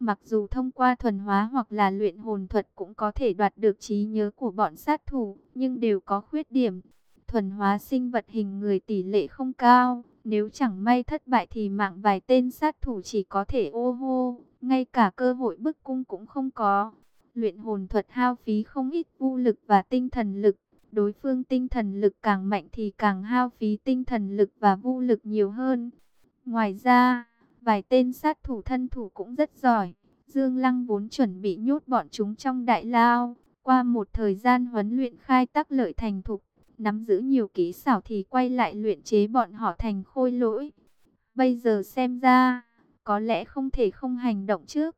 Mặc dù thông qua thuần hóa hoặc là luyện hồn thuật cũng có thể đoạt được trí nhớ của bọn sát thủ, nhưng đều có khuyết điểm. Thuần hóa sinh vật hình người tỷ lệ không cao, nếu chẳng may thất bại thì mạng vài tên sát thủ chỉ có thể ô hô, ngay cả cơ hội bức cung cũng không có. Luyện hồn thuật hao phí không ít vũ lực và tinh thần lực, đối phương tinh thần lực càng mạnh thì càng hao phí tinh thần lực và vũ lực nhiều hơn. Ngoài ra, vài tên sát thủ thân thủ cũng rất giỏi. Dương Lăng vốn chuẩn bị nhốt bọn chúng trong đại lao. Qua một thời gian huấn luyện khai tác lợi thành thục, nắm giữ nhiều kỹ xảo thì quay lại luyện chế bọn họ thành khôi lỗi. Bây giờ xem ra, có lẽ không thể không hành động trước.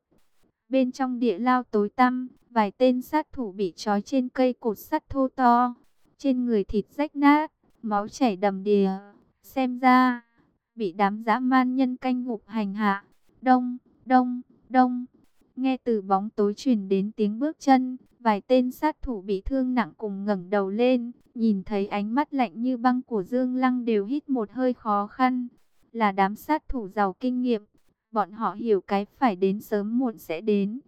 Bên trong địa lao tối tăm, vài tên sát thủ bị trói trên cây cột sắt thô to. Trên người thịt rách nát, máu chảy đầm đìa. Xem ra, bị đám dã man nhân canh ngục hành hạ. Đông, đông, đông. Nghe từ bóng tối truyền đến tiếng bước chân, vài tên sát thủ bị thương nặng cùng ngẩng đầu lên, nhìn thấy ánh mắt lạnh như băng của Dương Lăng đều hít một hơi khó khăn. Là đám sát thủ giàu kinh nghiệm, bọn họ hiểu cái phải đến sớm muộn sẽ đến.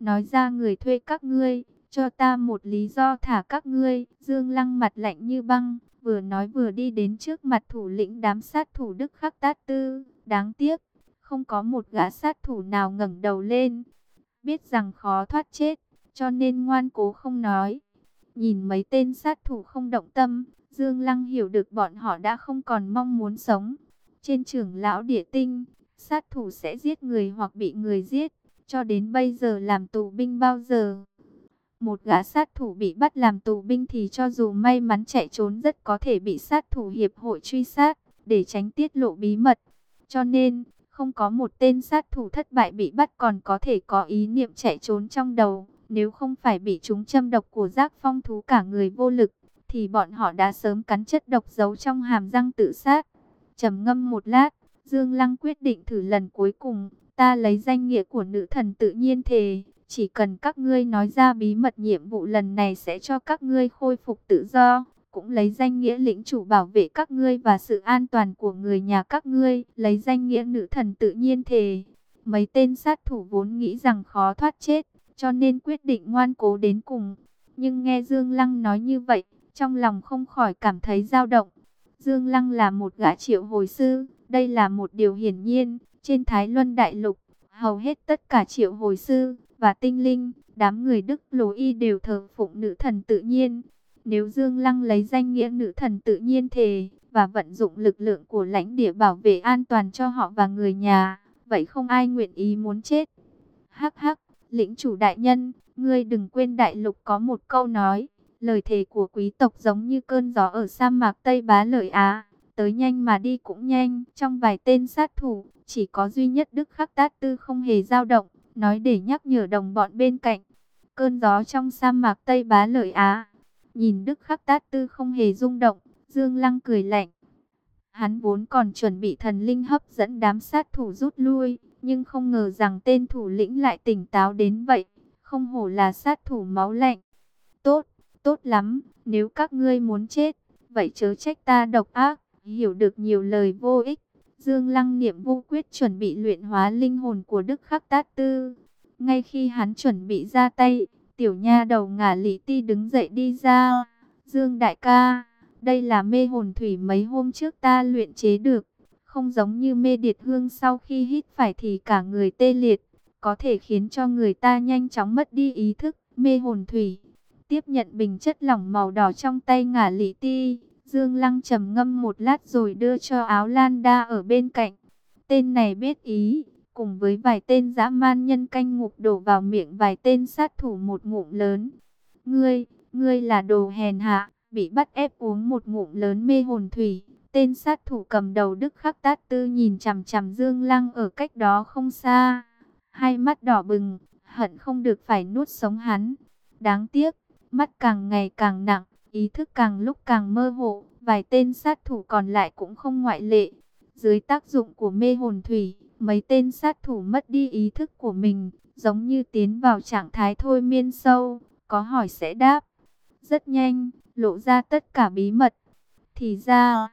Nói ra người thuê các ngươi, cho ta một lý do thả các ngươi. Dương Lăng mặt lạnh như băng, vừa nói vừa đi đến trước mặt thủ lĩnh đám sát thủ Đức Khắc Tát Tư. Đáng tiếc, không có một gã sát thủ nào ngẩng đầu lên. Biết rằng khó thoát chết, cho nên ngoan cố không nói. Nhìn mấy tên sát thủ không động tâm, Dương Lăng hiểu được bọn họ đã không còn mong muốn sống. Trên trường lão địa tinh, sát thủ sẽ giết người hoặc bị người giết, cho đến bây giờ làm tù binh bao giờ. Một gã sát thủ bị bắt làm tù binh thì cho dù may mắn chạy trốn rất có thể bị sát thủ hiệp hội truy sát, để tránh tiết lộ bí mật. Cho nên, không có một tên sát thủ thất bại bị bắt còn có thể có ý niệm chạy trốn trong đầu. Nếu không phải bị chúng châm độc của giác phong thú cả người vô lực, thì bọn họ đã sớm cắn chất độc giấu trong hàm răng tự sát. trầm ngâm một lát, Dương Lăng quyết định thử lần cuối cùng, ta lấy danh nghĩa của nữ thần tự nhiên thề. Chỉ cần các ngươi nói ra bí mật nhiệm vụ lần này sẽ cho các ngươi khôi phục tự do cũng lấy danh nghĩa lĩnh chủ bảo vệ các ngươi và sự an toàn của người nhà các ngươi, lấy danh nghĩa nữ thần tự nhiên thề. Mấy tên sát thủ vốn nghĩ rằng khó thoát chết, cho nên quyết định ngoan cố đến cùng. Nhưng nghe Dương Lăng nói như vậy, trong lòng không khỏi cảm thấy dao động. Dương Lăng là một gã triệu hồi sư, đây là một điều hiển nhiên, trên Thái Luân Đại Lục, hầu hết tất cả triệu hồi sư và tinh linh, đám người Đức Lô Y đều thờ phụng nữ thần tự nhiên. Nếu Dương Lăng lấy danh nghĩa nữ thần tự nhiên thề và vận dụng lực lượng của lãnh địa bảo vệ an toàn cho họ và người nhà, vậy không ai nguyện ý muốn chết. Hắc hắc, lĩnh chủ đại nhân, ngươi đừng quên đại lục có một câu nói, lời thề của quý tộc giống như cơn gió ở sa mạc Tây Bá Lợi Á, tới nhanh mà đi cũng nhanh. Trong vài tên sát thủ, chỉ có duy nhất Đức Khắc Tát Tư không hề dao động, nói để nhắc nhở đồng bọn bên cạnh. Cơn gió trong sa mạc Tây Bá Lợi Á Nhìn Đức Khắc Tát Tư không hề rung động, Dương Lăng cười lạnh. Hắn vốn còn chuẩn bị thần linh hấp dẫn đám sát thủ rút lui, nhưng không ngờ rằng tên thủ lĩnh lại tỉnh táo đến vậy, không hổ là sát thủ máu lạnh. Tốt, tốt lắm, nếu các ngươi muốn chết, vậy chớ trách ta độc ác, hiểu được nhiều lời vô ích. Dương Lăng niệm vô quyết chuẩn bị luyện hóa linh hồn của Đức Khắc Tát Tư. Ngay khi hắn chuẩn bị ra tay, Tiểu nha đầu ngả lý ti đứng dậy đi ra. Dương đại ca, đây là mê hồn thủy mấy hôm trước ta luyện chế được. Không giống như mê điệt hương sau khi hít phải thì cả người tê liệt. Có thể khiến cho người ta nhanh chóng mất đi ý thức. Mê hồn thủy. Tiếp nhận bình chất lỏng màu đỏ trong tay ngả lý ti. Dương Lăng trầm ngâm một lát rồi đưa cho áo lan đa ở bên cạnh. Tên này biết ý, cùng với vài tên dã man nhân canh ngục đổ vào miệng vài tên sát thủ một ngụm lớn. Ngươi, ngươi là đồ hèn hạ, bị bắt ép uống một ngụm lớn mê hồn thủy. Tên sát thủ cầm đầu Đức Khắc Tát Tư nhìn chằm chằm Dương Lăng ở cách đó không xa. Hai mắt đỏ bừng, hận không được phải nuốt sống hắn. Đáng tiếc, mắt càng ngày càng nặng, ý thức càng lúc càng mơ hồ. Vài tên sát thủ còn lại cũng không ngoại lệ. Dưới tác dụng của mê hồn thủy, Mấy tên sát thủ mất đi ý thức của mình, giống như tiến vào trạng thái thôi miên sâu, có hỏi sẽ đáp. Rất nhanh, lộ ra tất cả bí mật. Thì ra,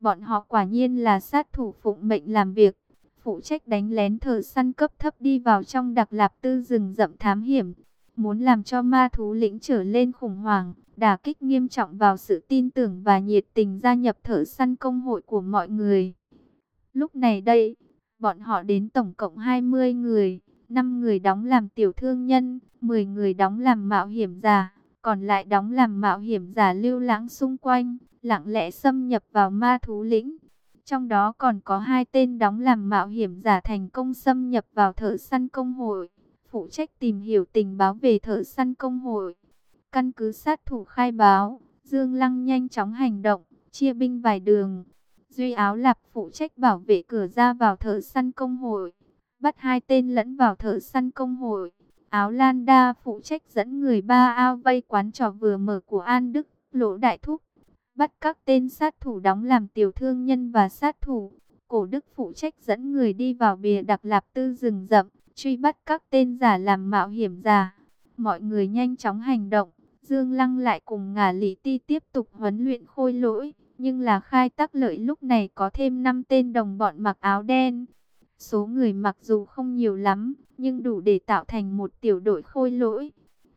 bọn họ quả nhiên là sát thủ phụng mệnh làm việc. phụ trách đánh lén thợ săn cấp thấp đi vào trong đặc lạp tư rừng rậm thám hiểm, muốn làm cho ma thú lĩnh trở lên khủng hoảng, đả kích nghiêm trọng vào sự tin tưởng và nhiệt tình gia nhập thợ săn công hội của mọi người. Lúc này đây, bọn họ đến tổng cộng 20 người, 5 người đóng làm tiểu thương nhân, 10 người đóng làm mạo hiểm giả, còn lại đóng làm mạo hiểm giả lưu lãng xung quanh, lặng lẽ xâm nhập vào ma thú lĩnh. Trong đó còn có hai tên đóng làm mạo hiểm giả thành công xâm nhập vào thợ săn công hội, phụ trách tìm hiểu tình báo về thợ săn công hội. Căn cứ sát thủ khai báo, Dương Lăng nhanh chóng hành động, chia binh vài đường. Duy Áo Lạp phụ trách bảo vệ cửa ra vào thợ săn công hội, bắt hai tên lẫn vào thợ săn công hội. Áo Lan Đa phụ trách dẫn người ba ao vây quán trò vừa mở của An Đức, lỗ đại thúc. Bắt các tên sát thủ đóng làm tiểu thương nhân và sát thủ. Cổ Đức phụ trách dẫn người đi vào bìa đặc lạp tư rừng rậm, truy bắt các tên giả làm mạo hiểm giả. Mọi người nhanh chóng hành động. Dương Lăng lại cùng ngả lý ti tiếp tục huấn luyện khôi lỗi. Nhưng là khai tác lợi lúc này có thêm 5 tên đồng bọn mặc áo đen. Số người mặc dù không nhiều lắm, nhưng đủ để tạo thành một tiểu đội khôi lỗi.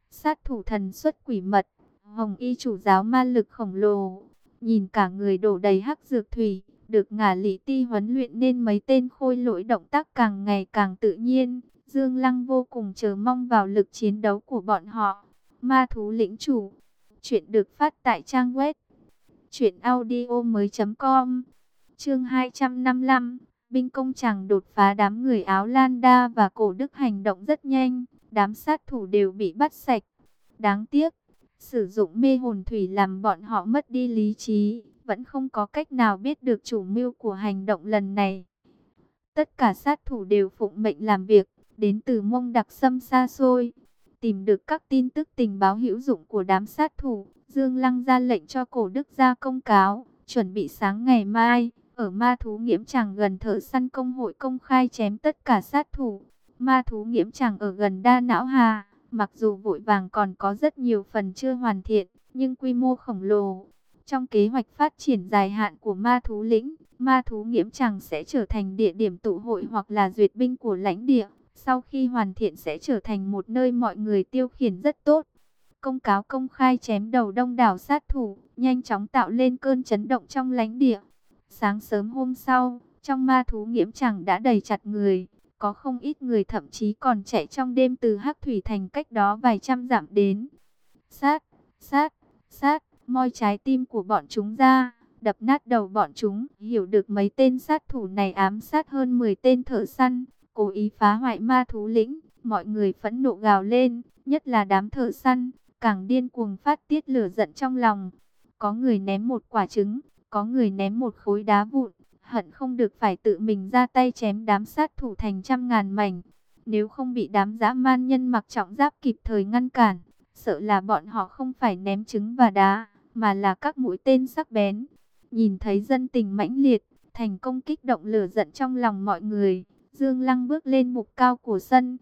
Sát thủ thần xuất quỷ mật, hồng y chủ giáo ma lực khổng lồ, nhìn cả người đổ đầy hắc dược thủy, được ngả lý ti huấn luyện nên mấy tên khôi lỗi động tác càng ngày càng tự nhiên. Dương Lăng vô cùng chờ mong vào lực chiến đấu của bọn họ. Ma thú lĩnh chủ, chuyện được phát tại trang web chuyện audio mới.com Chương 255 binh công chẳng đột phá đám người áo lan đa và cổ đức hành động rất nhanh, đám sát thủ đều bị bắt sạch. Đáng tiếc, sử dụng mê hồn thủy làm bọn họ mất đi lý trí, vẫn không có cách nào biết được chủ mưu của hành động lần này. Tất cả sát thủ đều phụng mệnh làm việc, đến từ mông đặc sâm xa xôi. Tìm được các tin tức tình báo hữu dụng của đám sát thủ, Dương Lăng ra lệnh cho cổ đức ra công cáo, chuẩn bị sáng ngày mai ở ma thú nghiễm chàng gần thợ săn công hội công khai chém tất cả sát thủ. Ma thú nghiễm chàng ở gần đa não hà, mặc dù vội vàng còn có rất nhiều phần chưa hoàn thiện, nhưng quy mô khổng lồ. Trong kế hoạch phát triển dài hạn của ma thú lĩnh, ma thú nghiễm chàng sẽ trở thành địa điểm tụ hội hoặc là duyệt binh của lãnh địa. Sau khi hoàn thiện sẽ trở thành một nơi mọi người tiêu khiển rất tốt. Công cáo công khai chém đầu đông đảo sát thủ, nhanh chóng tạo lên cơn chấn động trong lãnh địa. Sáng sớm hôm sau, trong ma thú nghiễm chẳng đã đầy chặt người. Có không ít người thậm chí còn chạy trong đêm từ Hắc Thủy Thành cách đó vài trăm dặm đến. Sát, sát, sát, moi trái tim của bọn chúng ra, đập nát đầu bọn chúng. Hiểu được mấy tên sát thủ này ám sát hơn 10 tên thợ săn, cố ý phá hoại ma thú lĩnh. Mọi người phẫn nộ gào lên, nhất là đám thợ săn, càng điên cuồng phát tiết lửa giận trong lòng. Có người ném một quả trứng, có người ném một khối đá vụn, hận không được phải tự mình ra tay chém đám sát thủ thành trăm ngàn mảnh. Nếu không bị đám dã man nhân mặc trọng giáp kịp thời ngăn cản, sợ là bọn họ không phải ném trứng và đá, mà là các mũi tên sắc bén. Nhìn thấy dân tình mãnh liệt, thành công kích động lửa giận trong lòng mọi người, Dương Lăng bước lên mục cao của sân.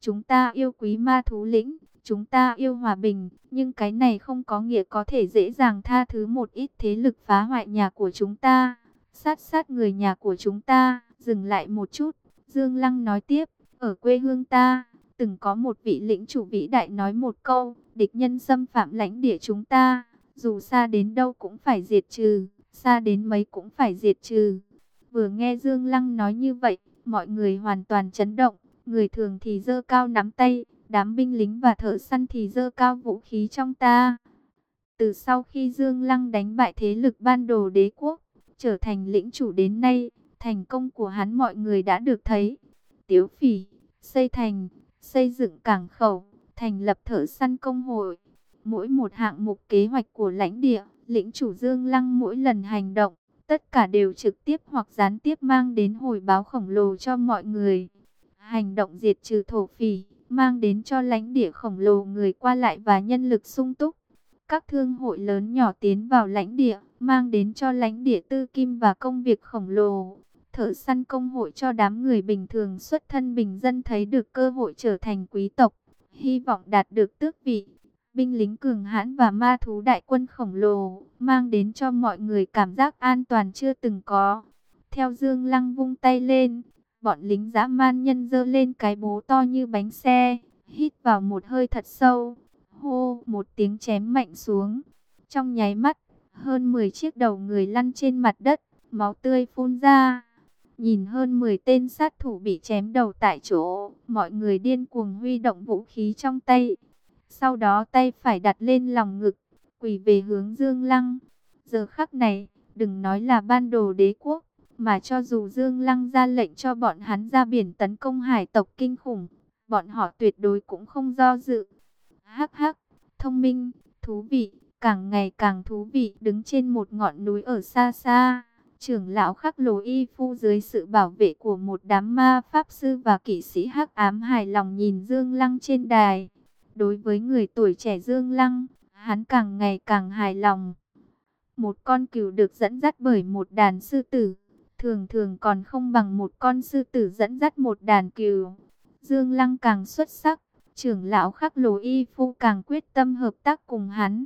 Chúng ta yêu quý ma thú lĩnh, Chúng ta yêu hòa bình, nhưng cái này không có nghĩa có thể dễ dàng tha thứ một ít thế lực phá hoại nhà của chúng ta. Sát sát người nhà của chúng ta, dừng lại một chút. Dương Lăng nói tiếp, ở quê hương ta, từng có một vị lĩnh chủ vĩ đại nói một câu, địch nhân xâm phạm lãnh địa chúng ta, dù xa đến đâu cũng phải diệt trừ, xa đến mấy cũng phải diệt trừ. Vừa nghe Dương Lăng nói như vậy, mọi người hoàn toàn chấn động, người thường thì dơ cao nắm tay, đám binh lính và thợ săn thì dơ cao vũ khí trong ta. Từ sau khi Dương Lăng đánh bại thế lực ban đồ đế quốc, trở thành lĩnh chủ đến nay, thành công của hắn mọi người đã được thấy. Tiếu phỉ, xây thành, xây dựng cảng khẩu, thành lập thợ săn công hội. Mỗi một hạng mục kế hoạch của lãnh địa, lĩnh chủ Dương Lăng mỗi lần hành động, tất cả đều trực tiếp hoặc gián tiếp mang đến hồi báo khổng lồ cho mọi người. Hành động diệt trừ thổ phỉ, mang đến cho lãnh địa khổng lồ người qua lại và nhân lực sung túc. Các thương hội lớn nhỏ tiến vào lãnh địa, mang đến cho lãnh địa tư kim và công việc khổng lồ. Thợ săn công hội cho đám người bình thường xuất thân bình dân thấy được cơ hội trở thành quý tộc, hy vọng đạt được tước vị. Binh lính cường hãn và ma thú đại quân khổng lồ, mang đến cho mọi người cảm giác an toàn chưa từng có. Theo Dương Lăng vung tay lên, Bọn lính dã man nhân dơ lên cái bố to như bánh xe, hít vào một hơi thật sâu. Hô, một tiếng chém mạnh xuống. Trong nháy mắt, hơn 10 chiếc đầu người lăn trên mặt đất, máu tươi phun ra. Nhìn hơn 10 tên sát thủ bị chém đầu tại chỗ, mọi người điên cuồng huy động vũ khí trong tay. Sau đó tay phải đặt lên lòng ngực, quỳ về hướng Dương Lăng. Giờ khắc này, đừng nói là ban đồ đế quốc, mà cho dù Dương Lăng ra lệnh cho bọn hắn ra biển tấn công hải tộc kinh khủng, bọn họ tuyệt đối cũng không do dự. Hắc hắc, thông minh, thú vị, càng ngày càng thú vị đứng trên một ngọn núi ở xa xa. Trưởng lão khắc lồ y phu dưới sự bảo vệ của một đám ma pháp sư và kỵ sĩ hắc ám hài lòng nhìn Dương Lăng trên đài. Đối với người tuổi trẻ Dương Lăng, hắn càng ngày càng hài lòng. Một con cừu được dẫn dắt bởi một đàn sư tử, thường thường còn không bằng một con sư tử dẫn dắt một đàn cừu. Dương Lăng càng xuất sắc, trưởng lão khắc lồ y phu càng quyết tâm hợp tác cùng hắn.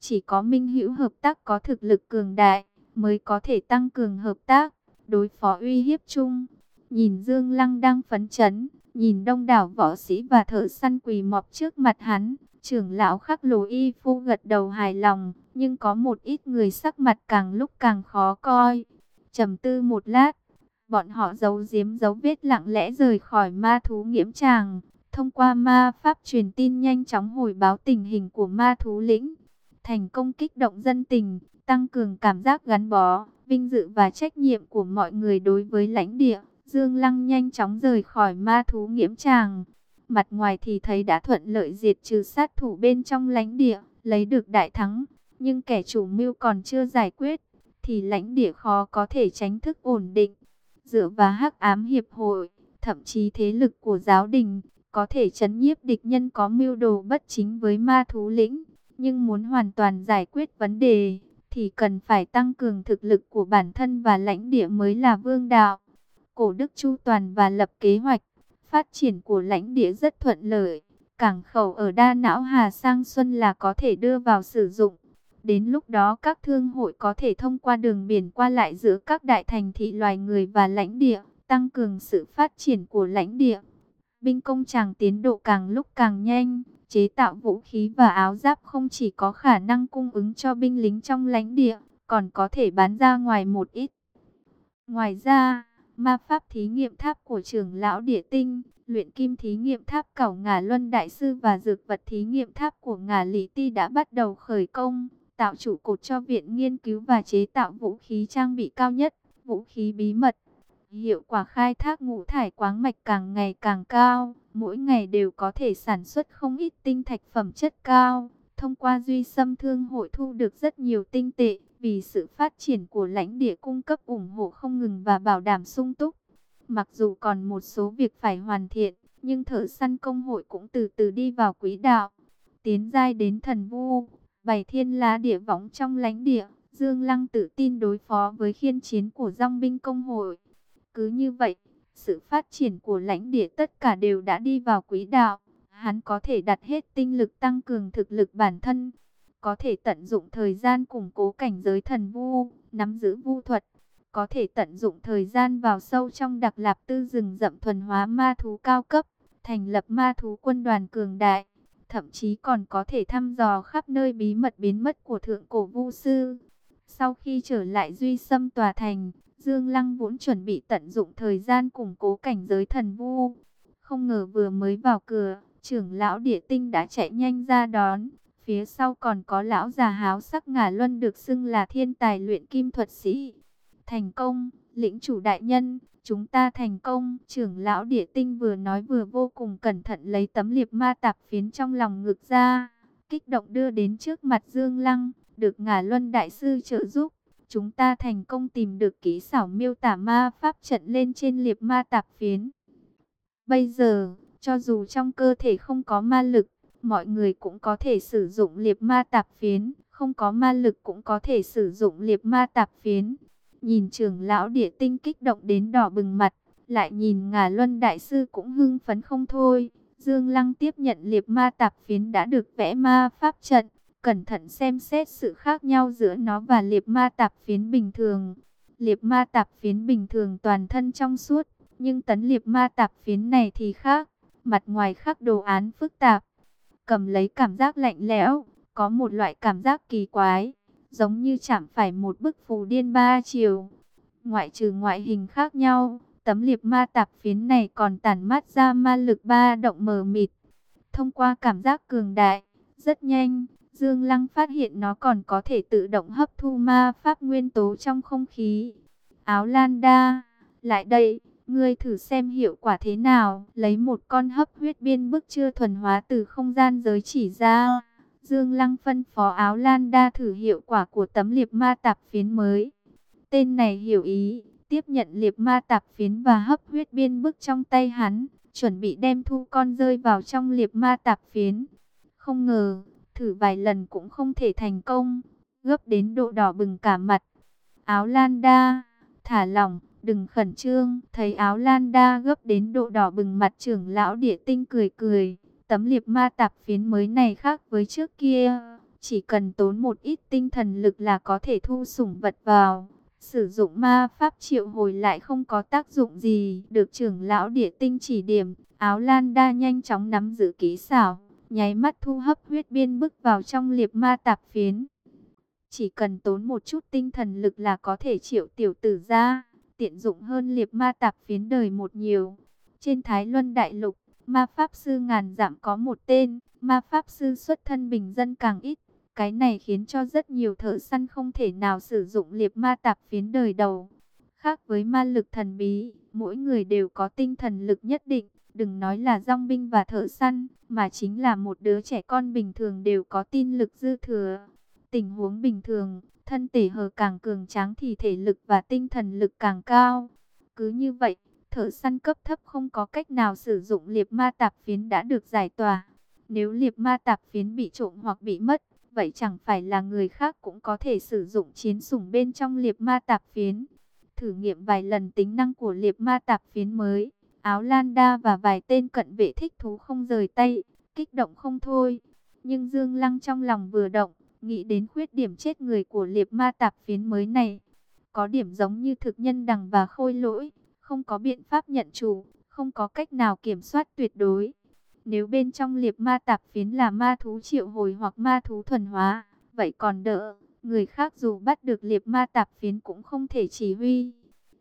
Chỉ có minh hữu hợp tác có thực lực cường đại, mới có thể tăng cường hợp tác, đối phó uy hiếp chung. Nhìn Dương Lăng đang phấn chấn, nhìn đông đảo võ sĩ và thợ săn quỳ mọp trước mặt hắn, trưởng lão khắc lồ y phu gật đầu hài lòng, nhưng có một ít người sắc mặt càng lúc càng khó coi. trầm tư một lát, bọn họ giấu giếm dấu vết lặng lẽ rời khỏi ma thú nghiễm tràng, thông qua ma pháp truyền tin nhanh chóng hồi báo tình hình của ma thú lĩnh. Thành công kích động dân tình, tăng cường cảm giác gắn bó, vinh dự và trách nhiệm của mọi người đối với lãnh địa. Dương Lăng nhanh chóng rời khỏi ma thú nghiễm tràng. Mặt ngoài thì thấy đã thuận lợi diệt trừ sát thủ bên trong lãnh địa, lấy được đại thắng. Nhưng kẻ chủ mưu còn chưa giải quyết, thì lãnh địa khó có thể tránh thức ổn định. Dựa vào hắc ám hiệp hội, thậm chí thế lực của giáo đình, có thể chấn nhiếp địch nhân có mưu đồ bất chính với ma thú lĩnh. Nhưng muốn hoàn toàn giải quyết vấn đề, thì cần phải tăng cường thực lực của bản thân và lãnh địa mới là vương đạo. Cổ đức chu toàn và lập kế hoạch, phát triển của lãnh địa rất thuận lợi. Cảng khẩu ở Đa Não Hà Sang Xuân là có thể đưa vào sử dụng. Đến lúc đó các thương hội có thể thông qua đường biển qua lại giữa các đại thành thị loài người và lãnh địa, tăng cường sự phát triển của lãnh địa. Binh công chàng tiến độ càng lúc càng nhanh, chế tạo vũ khí và áo giáp không chỉ có khả năng cung ứng cho binh lính trong lãnh địa, còn có thể bán ra ngoài một ít. Ngoài ra, ma pháp thí nghiệm tháp của trưởng lão địa tinh, luyện kim thí nghiệm tháp cảo ngà luân đại sư và dược vật thí nghiệm tháp của ngà lý ti đã bắt đầu khởi công, tạo trụ cột cho viện nghiên cứu và chế tạo vũ khí trang bị cao nhất, vũ khí bí mật. Hiệu quả khai thác ngũ thải quáng mạch càng ngày càng cao, mỗi ngày đều có thể sản xuất không ít tinh thạch phẩm chất cao. Thông qua duy xâm thương hội thu được rất nhiều tinh tệ, vì sự phát triển của lãnh địa cung cấp ủng hộ không ngừng và bảo đảm sung túc. Mặc dù còn một số việc phải hoàn thiện, nhưng thợ săn công hội cũng từ từ đi vào quỹ đạo. Tiến giai đến thần vu, bảy thiên lá địa võng trong lãnh địa, Dương Lăng tự tin đối phó với khiên chiến của dòng binh công hội. Cứ như vậy, sự phát triển của lãnh địa tất cả đều đã đi vào quỹ đạo. Hắn có thể đặt hết tinh lực tăng cường thực lực bản thân, có thể tận dụng thời gian củng cố cảnh giới thần vu, nắm giữ vu thuật, có thể tận dụng thời gian vào sâu trong đặc lạp tư rừng rậm thuần hóa ma thú cao cấp, thành lập ma thú quân đoàn cường đại, thậm chí còn có thể thăm dò khắp nơi bí mật biến mất của thượng cổ vu sư. Sau khi trở lại Duy xâm tòa thành, Dương Lăng vốn chuẩn bị tận dụng thời gian củng cố cảnh giới thần vu. Không ngờ vừa mới vào cửa, trưởng lão địa tinh đã chạy nhanh ra đón. Phía sau còn có lão già háo sắc ngả luân được xưng là thiên tài luyện kim thuật sĩ. Thành công, lĩnh chủ đại nhân, chúng ta thành công. Trưởng lão địa tinh vừa nói vừa vô cùng cẩn thận lấy tấm liệp ma tạp phiến trong lòng ngực ra. Kích động đưa đến trước mặt Dương Lăng, được ngả luân đại sư trợ giúp chúng ta thành công tìm được kỹ xảo miêu tả ma pháp trận lên trên liệp ma tạp phiến. Bây giờ, cho dù trong cơ thể không có ma lực, mọi người cũng có thể sử dụng liệp ma tạp phiến, không có ma lực cũng có thể sử dụng liệp ma tạp phiến. Nhìn trưởng lão địa tinh kích động đến đỏ bừng mặt, lại nhìn ngà luân đại sư cũng hưng phấn không thôi. Dương Lăng tiếp nhận liệp ma tạp phiến đã được vẽ ma pháp trận, cẩn thận xem xét sự khác nhau giữa nó và liệp ma tạp phiến bình thường. Liệp ma tạp phiến bình thường toàn thân trong suốt, Nhưng tấn liệp ma tạp phiến này thì khác, mặt ngoài khắc đồ án phức tạp, cầm lấy cảm giác lạnh lẽo, có một loại cảm giác kỳ quái, giống như chạm phải một bức phù điên ba chiều. Ngoại trừ ngoại hình khác nhau, tấm liệp ma tạp phiến này còn tản mát ra ma lực ba động mờ mịt. Thông qua cảm giác cường đại, rất nhanh, Dương Lăng phát hiện nó còn có thể tự động hấp thu ma pháp nguyên tố trong không khí. Áo Lan Đa, lại đây, ngươi thử xem hiệu quả thế nào. Lấy một con hấp huyết biên bức chưa thuần hóa từ không gian giới chỉ ra. Dương Lăng phân phó áo Lan Đa thử hiệu quả của tấm liệp ma tạp phiến mới. Tên này hiểu ý, tiếp nhận liệp ma tạp phiến và hấp huyết biên bức trong tay hắn, chuẩn bị đem thu con rơi vào trong liệp ma tạp phiến. Không ngờ, thử vài lần cũng không thể thành công, gấp đến độ đỏ bừng cả mặt. Áo Lan Đa, thả lỏng, đừng khẩn trương, thấy áo Lan Đa gấp đến độ đỏ bừng mặt trưởng lão địa tinh cười cười. Tấm liệp ma tạp phiến mới này khác với trước kia, chỉ cần tốn một ít tinh thần lực là có thể thu sủng vật vào. Sử dụng ma pháp triệu hồi lại không có tác dụng gì, được trưởng lão địa tinh chỉ điểm, áo lan đa nhanh chóng nắm giữ kỹ xảo, nháy mắt thu hấp huyết biên bước vào trong liệp ma tạp phiến. Chỉ cần tốn một chút tinh thần lực là có thể triệu tiểu tử ra, tiện dụng hơn liệp ma tạp phiến đời một nhiều. Trên Thái Luân Đại Lục, Ma Pháp Sư ngàn giảm có một tên, Ma Pháp Sư xuất thân bình dân càng ít. Cái này khiến cho rất nhiều thợ săn không thể nào sử dụng liệp ma tạp phiến đời đầu. Khác với ma lực thần bí, mỗi người đều có tinh thần lực nhất định. Đừng nói là dòng binh và thợ săn, mà chính là một đứa trẻ con bình thường đều có tin lực dư thừa. Tình huống bình thường, thân thể hờ càng cường tráng thì thể lực và tinh thần lực càng cao. Cứ như vậy, thợ săn cấp thấp không có cách nào sử dụng liệp ma tạp phiến đã được giải tỏa. Nếu liệp ma tạp phiến bị trộm hoặc bị mất, vậy chẳng phải là người khác cũng có thể sử dụng chiến sủng bên trong liệp ma tạp phiến. Thử nghiệm vài lần tính năng của liệp ma tạp phiến mới, áo lan đa và vài tên cận vệ thích thú không rời tay, kích động không thôi. Nhưng Dương Lăng trong lòng vừa động, nghĩ đến khuyết điểm chết người của liệp ma tạp phiến mới này. Có điểm giống như thực nhân đằng và khôi lỗi, không có biện pháp nhận chủ, không có cách nào kiểm soát tuyệt đối. Nếu bên trong liệp ma tạp phiến là ma thú triệu hồi hoặc ma thú thuần hóa, vậy còn đỡ. Người khác dù bắt được liệp ma tạp phiến cũng không thể chỉ huy.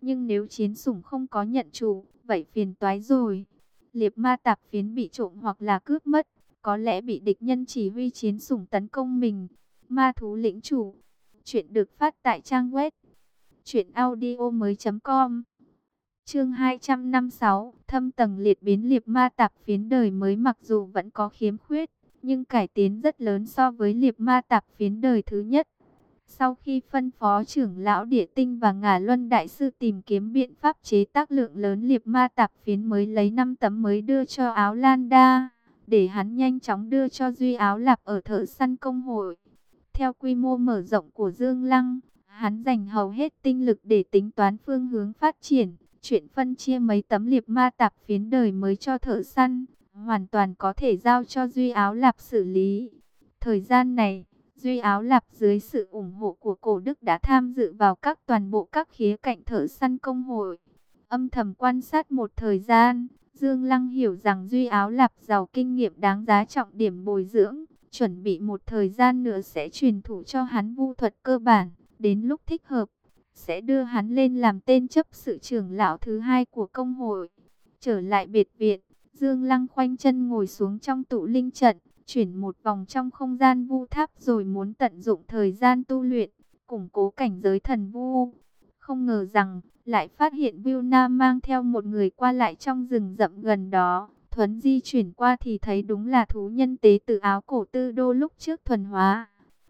Nhưng nếu chiến sủng không có nhận chủ, vậy phiền toái rồi. Liệp ma tạp phiến bị trộm hoặc là cướp mất, có lẽ bị địch nhân chỉ huy chiến sủng tấn công mình. Ma thú lĩnh chủ. Chuyện được phát tại trang web. Chuyện audio mới.com Chương 256, thâm tầng liệt biến liệp ma tạp phiến đời mới mặc dù vẫn có khiếm khuyết, nhưng cải tiến rất lớn so với liệp ma tạp phiến đời thứ nhất. Sau khi phân phó trưởng lão địa tinh và ngả luân đại sư tìm kiếm biện pháp chế tác lượng lớn liệp ma tạp phiến mới lấy 5 tấm mới đưa cho áo lan đa, để hắn nhanh chóng đưa cho duy áo lạp ở thợ săn công hội. Theo quy mô mở rộng của Dương Lăng, hắn dành hầu hết tinh lực để tính toán phương hướng phát triển Chuyện phân chia mấy tấm liệp ma tạp phiến đời mới cho thợ săn, hoàn toàn có thể giao cho Duy Áo Lạp xử lý. Thời gian này, Duy Áo Lạp dưới sự ủng hộ của cổ đức đã tham dự vào các toàn bộ các khía cạnh thợ săn công hội. Âm thầm quan sát một thời gian, Dương Lăng hiểu rằng Duy Áo Lạp giàu kinh nghiệm đáng giá trọng điểm bồi dưỡng, chuẩn bị một thời gian nữa sẽ truyền thụ cho hắn vu thuật cơ bản, đến lúc thích hợp sẽ đưa hắn lên làm tên chấp sự trưởng lão thứ hai của công hội. Trở lại biệt viện, Dương Lăng khoanh chân ngồi xuống trong tụ linh trận, chuyển một vòng trong không gian vu tháp rồi muốn tận dụng thời gian tu luyện, củng cố cảnh giới thần vu. Không ngờ rằng, lại phát hiện Vilna mang theo một người qua lại trong rừng rậm gần đó. Thuấn di chuyển qua thì thấy đúng là thú nhân tế từ áo cổ tư đô lúc trước thuần hóa.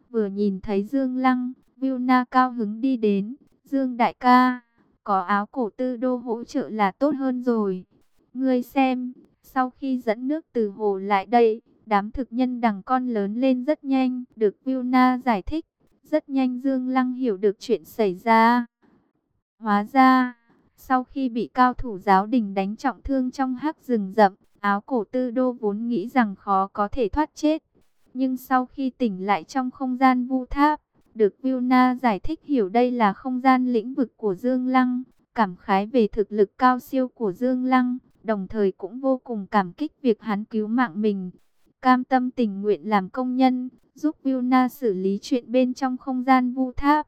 Vừa nhìn thấy Dương Lăng, Vilna cao hứng đi đến, Dương đại ca, có áo cổ tư đô hỗ trợ là tốt hơn rồi. Ngươi xem, sau khi dẫn nước từ hồ lại đây, đám thực nhân đằng con lớn lên rất nhanh, được Vilna giải thích. Rất nhanh Dương Lăng hiểu được chuyện xảy ra. Hóa ra, sau khi bị cao thủ giáo đình đánh trọng thương trong hắc rừng rậm, áo cổ tư đô vốn nghĩ rằng khó có thể thoát chết. Nhưng sau khi tỉnh lại trong không gian vu tháp, được Vilna giải thích hiểu đây là không gian lĩnh vực của Dương Lăng, cảm khái về thực lực cao siêu của Dương Lăng, đồng thời cũng vô cùng cảm kích việc hắn cứu mạng mình. Cam tâm tình nguyện làm công nhân, giúp Vilna xử lý chuyện bên trong không gian vu tháp.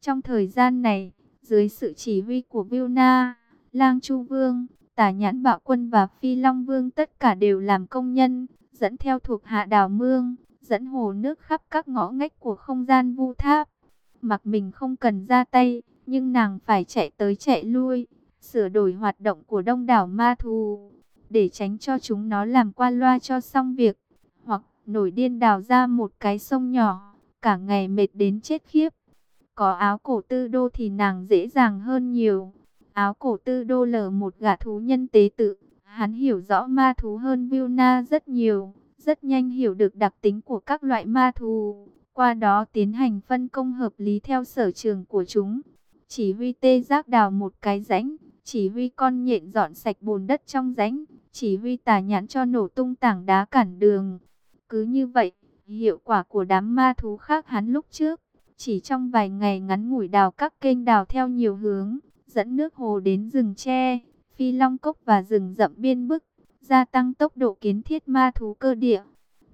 Trong thời gian này, dưới sự chỉ huy của Vilna, Lang Chu Vương, Tả Nhãn Bạo Quân và Phi Long Vương tất cả đều làm công nhân, dẫn theo thuộc hạ đào mương, dẫn hồ nước khắp các ngõ ngách của không gian vu tháp. Mặc mình không cần ra tay, nhưng nàng phải chạy tới chạy lui, sửa đổi hoạt động của đông đảo ma thú, để tránh cho chúng nó làm qua loa cho xong việc, hoặc nổi điên đào ra một cái sông nhỏ, cả ngày mệt đến chết khiếp. Có áo cổ tư đô thì nàng dễ dàng hơn nhiều. Áo cổ tư đô lờ một gã thú nhân tế tự, hắn hiểu rõ ma thú hơn Vilna rất nhiều, rất nhanh hiểu được đặc tính của các loại ma thú, qua đó tiến hành phân công hợp lý theo sở trường của chúng. Chỉ huy tê giác đào một cái rãnh, chỉ huy con nhện dọn sạch bùn đất trong rãnh, chỉ huy tà nhãn cho nổ tung tảng đá cản đường. Cứ như vậy, hiệu quả của đám ma thú khác hắn lúc trước, chỉ trong vài ngày ngắn ngủi đào các kênh đào theo nhiều hướng, dẫn nước hồ đến rừng tre, phi long cốc và rừng rậm biên bức, gia tăng tốc độ kiến thiết ma thú cơ địa.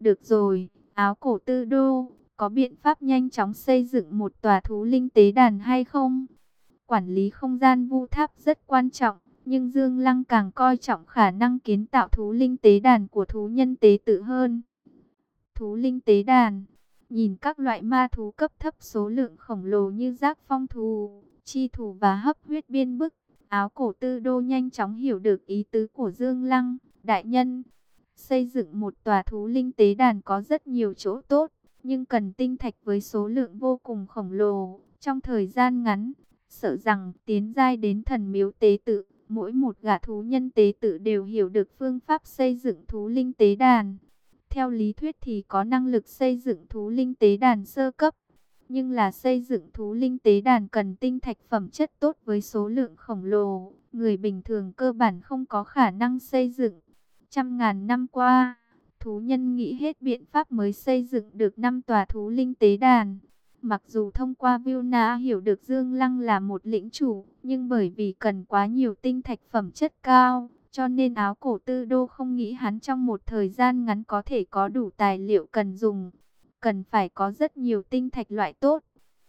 Được rồi, áo cổ tư đô, có biện pháp nhanh chóng xây dựng một tòa thú linh tế đàn hay không? Quản lý không gian vu tháp rất quan trọng, nhưng Dương Lăng càng coi trọng khả năng kiến tạo thú linh tế đàn của thú nhân tế tự hơn. Thú linh tế đàn, nhìn các loại ma thú cấp thấp số lượng khổng lồ như giác phong thù, chi thủ và hấp huyết biên bức, áo cổ tư đô nhanh chóng hiểu được ý tứ của Dương Lăng, đại nhân. Xây dựng một tòa thú linh tế đàn có rất nhiều chỗ tốt, nhưng cần tinh thạch với số lượng vô cùng khổng lồ. Trong thời gian ngắn, sợ rằng tiến giai đến thần miếu tế tự, mỗi một gã thú nhân tế tự đều hiểu được phương pháp xây dựng thú linh tế đàn. Theo lý thuyết thì có năng lực xây dựng thú linh tế đàn sơ cấp, nhưng là xây dựng thú linh tế đàn cần tinh thạch phẩm chất tốt với số lượng khổng lồ, người bình thường cơ bản không có khả năng xây dựng. Trăm ngàn năm qua, thú nhân nghĩ hết biện pháp mới xây dựng được năm tòa thú linh tế đàn. Mặc dù thông qua Vilna hiểu được Dương Lăng là một lĩnh chủ, nhưng bởi vì cần quá nhiều tinh thạch phẩm chất cao, cho nên áo cổ tư đô không nghĩ hắn trong một thời gian ngắn có thể có đủ tài liệu cần dùng. Cần phải có rất nhiều tinh thạch loại tốt.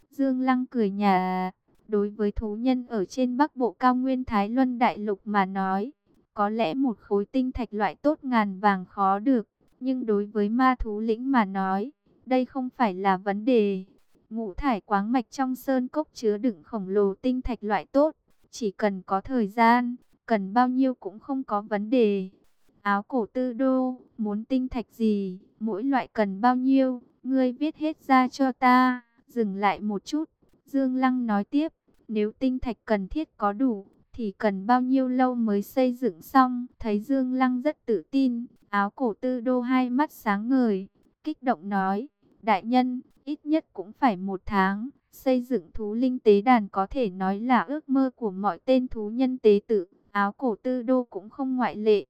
Dương Lăng cười nhà, đối với thú nhân ở trên bắc bộ cao nguyên Thái Luân Đại Lục mà nói, có lẽ một khối tinh thạch loại tốt ngàn vàng khó được, nhưng đối với ma thú lĩnh mà nói, đây không phải là vấn đề. Ngũ thải quáng mạch trong sơn cốc chứa đựng khổng lồ tinh thạch loại tốt, chỉ cần có thời gian, cần bao nhiêu cũng không có vấn đề. Áo cổ tư đô, muốn tinh thạch gì, mỗi loại cần bao nhiêu, ngươi viết hết ra cho ta. Dừng lại một chút, Dương Lăng nói tiếp, nếu tinh thạch cần thiết có đủ, thì cần bao nhiêu lâu mới xây dựng xong. Thấy Dương Lăng rất tự tin, áo cổ tư đô hai mắt sáng ngời, kích động nói, đại nhân, ít nhất cũng phải một tháng. Xây dựng thú linh tế đàn có thể nói là ước mơ của mọi tên thú nhân tế tự, áo cổ tư đô cũng không ngoại lệ.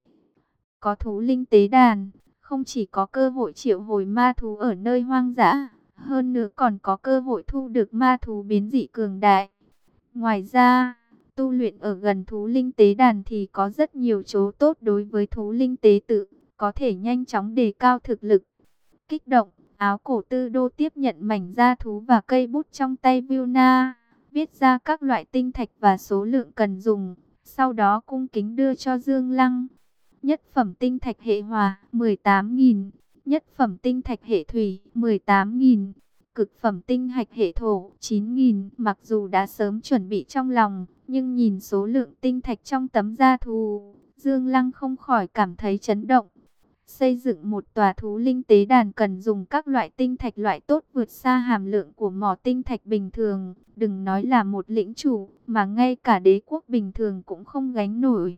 Có thú linh tế đàn, không chỉ có cơ hội triệu hồi ma thú ở nơi hoang dã, hơn nữa còn có cơ hội thu được ma thú biến dị cường đại. Ngoài ra, tu luyện ở gần thú linh tế đàn thì có rất nhiều chỗ tốt đối với thú linh tế tự, có thể nhanh chóng đề cao thực lực. Kích động, áo cổ tư đô tiếp nhận mảnh da thú và cây bút trong tay Vilna, viết ra các loại tinh thạch và số lượng cần dùng, sau đó cung kính đưa cho Dương Lăng. Nhất phẩm tinh thạch hệ hòa 18.000, nhất phẩm tinh thạch hệ thủy 18.000, cực phẩm tinh hạch hệ thổ 9.000. Mặc dù đã sớm chuẩn bị trong lòng, nhưng nhìn số lượng tinh thạch trong tấm da thù, Dương Lăng không khỏi cảm thấy chấn động. Xây dựng một tòa thú linh tế đàn cần dùng các loại tinh thạch loại tốt vượt xa hàm lượng của mỏ tinh thạch bình thường. Đừng nói là một lĩnh chủ, mà ngay cả đế quốc bình thường cũng không gánh nổi.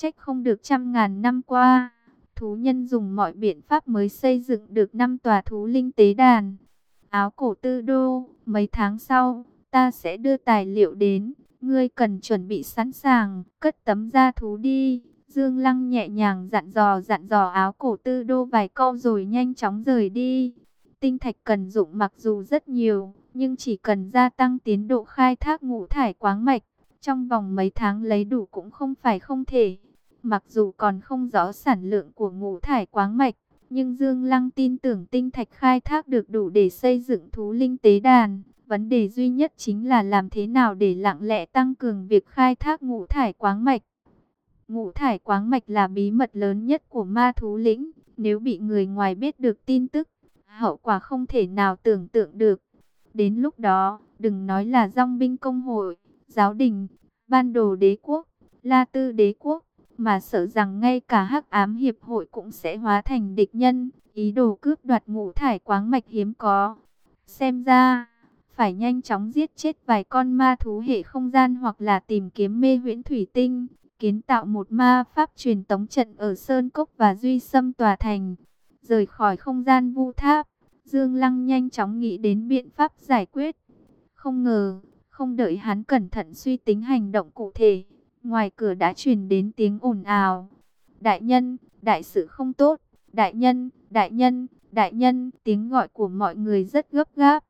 Trách không được trăm ngàn năm qua, thú nhân dùng mọi biện pháp mới xây dựng được năm tòa thú linh tế đàn. Áo cổ tư đô, mấy tháng sau, ta sẽ đưa tài liệu đến. Ngươi cần chuẩn bị sẵn sàng, cất tấm da thú đi. Dương Lăng nhẹ nhàng dặn dò dặn dò áo cổ tư đô vài câu rồi nhanh chóng rời đi. Tinh thạch cần dụng mặc dù rất nhiều, nhưng chỉ cần gia tăng tiến độ khai thác ngũ thải quáng mạch, Trong vòng mấy tháng lấy đủ cũng không phải không thể. Mặc dù còn không rõ sản lượng của ngũ thải quáng mạch, nhưng Dương Lăng tin tưởng tinh thạch khai thác được đủ để xây dựng thú linh tế đàn. Vấn đề duy nhất chính là làm thế nào để lặng lẽ tăng cường việc khai thác ngũ thải quáng mạch. Ngũ thải quáng mạch là bí mật lớn nhất của ma thú lĩnh. Nếu bị người ngoài biết được tin tức, hậu quả không thể nào tưởng tượng được. Đến lúc đó, đừng nói là dòng binh công hội, giáo đình, ban đồ đế quốc, la tư đế quốc, mà sợ rằng ngay cả hắc ám hiệp hội cũng sẽ hóa thành địch nhân, ý đồ cướp đoạt ngũ thải quáng mạch hiếm có. Xem ra, phải nhanh chóng giết chết vài con ma thú hệ không gian hoặc là tìm kiếm mê huyễn thủy tinh, kiến tạo một ma pháp truyền tống trận ở Sơn Cốc và Duy Sâm Tòa Thành. Rời khỏi không gian vu tháp, Dương Lăng nhanh chóng nghĩ đến biện pháp giải quyết. Không ngờ, không đợi hắn cẩn thận suy tính hành động cụ thể, ngoài cửa đã truyền đến tiếng ồn ào. Đại nhân, đại sự không tốt, đại nhân, đại nhân, đại nhân, tiếng gọi của mọi người rất gấp gáp.